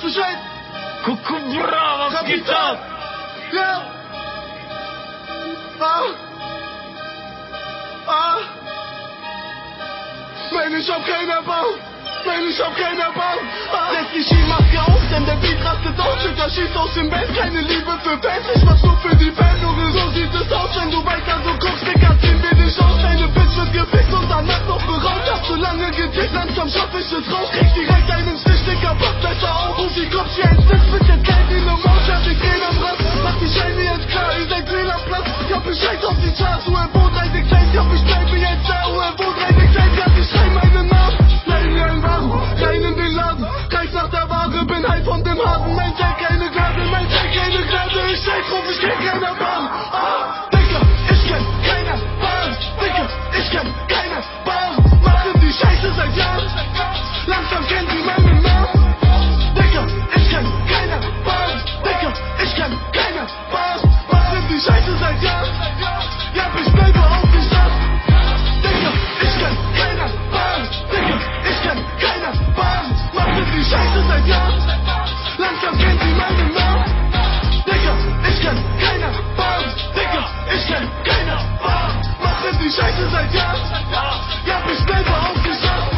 weißt Bescheid. Kukubra, was geht ab? Ja. Ah. Ah. Nein, ich hab keine Erbarm. Nein, ich hab keine Erbarm. Ah. Setz die Skimaske auf, denn der Beat rastet aus. Schütter schießt aus dem Bett. Keine Liebe für Fans, ich mach's nur für die Fans. So sieht es aus, wenn du weiter so guckst. Digga, ziehen wir dich aus. Deine Bitch wird gefickt und danach noch beraubt. Hab so lange gedickt, langsam schaff ich es raus. Krieg Gnade. Ich kenn keiner Bahn. Ah, ich kenn keiner Bahn. Machen die Scheiße seit. Langsam kennen. Digga, ich kenn keiner Bahn. Ich kenn keiner Bahn. Machen die Scheiße seit. Ja, ich auf die ich kenn keiner Bahn. Ich kenn keiner Bahn. Machen die Scheiße seit Jahren. Die Scheiße seit Jahren. Ja, ich bleibe auf die Stadt.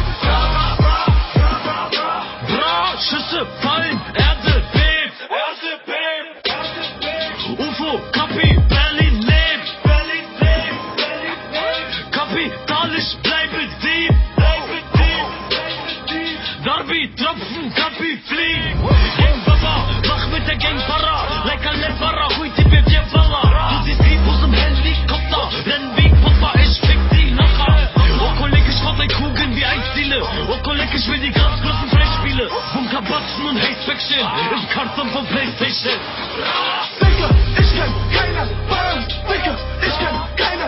Bra, Schüsse fallen, Erde bebt. Erde bebt. UFO, Kapi, Berlin lebt. Berlin lebt. Berlin lebt. Kapitalisch bleibe Dieb. Bleibe Dieb. Darby, Tropfen, Kapi, flieh. Gang Baba, mach mit der Gang Fiction Ich kann's zum vom Playstation. Dicker, ich kenn keine Bayern Dicker, ich kenn keine